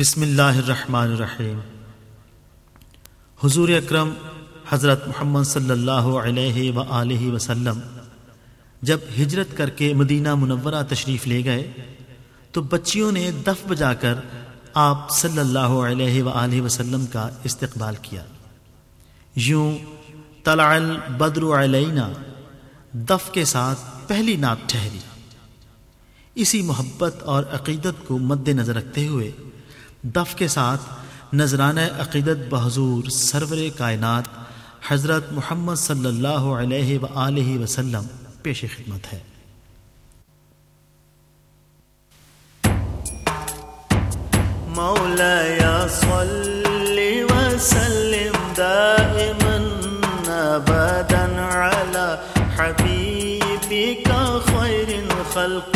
بسم اللہ الرحمن الرحیم۔ حضور اکرم حضرت محمد صلی اللہ علیہ و وسلم جب ہجرت کر کے مدینہ منورہ تشریف لے گئے، تو بچیوں نے دف بجا کر آپ صلی اللہ علیہ و وسلم کا استقبال کیا۔ یوں طلع البدر علینا دف کے ساتھ پہلی نعت ٹھہری۔ اسی محبت اور عقیدت کو مد نظر رکھتے ہوئے دف کے ساتھ نذرانہ عقیدت بحضور سرور کائنات حضرت محمد صلی اللہ علیہ و وسلم پیش خدمت ہے۔ مولا صلی وسلم دائما ابدا على حبيبك خير الخلق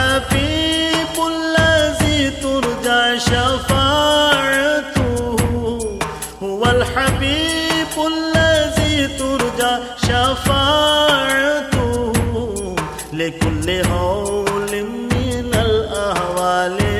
الحبيب الذي ترجى شفاعته هو الحبيب الذي ترجى شفاعته لكل هول من الأهوال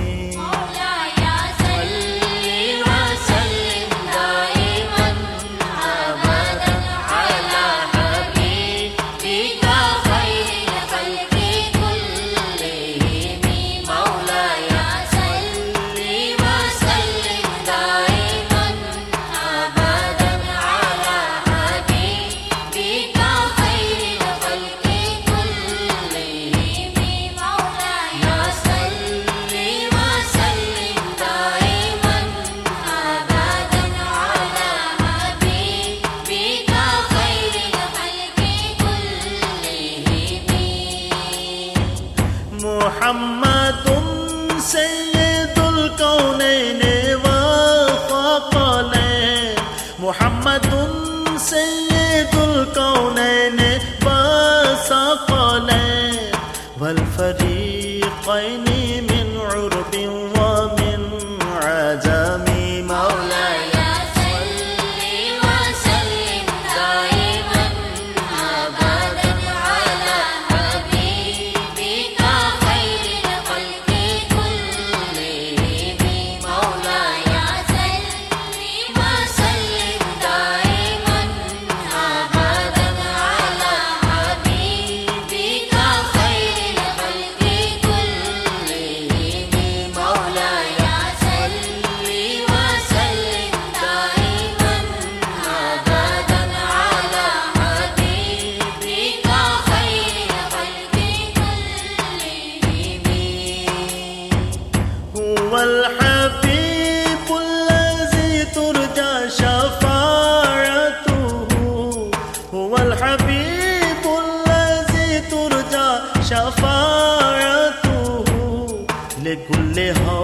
محمد سید الکونین وقالین محمد سید الکونین وسقالین والفرید شفاعته لكل هار ہاں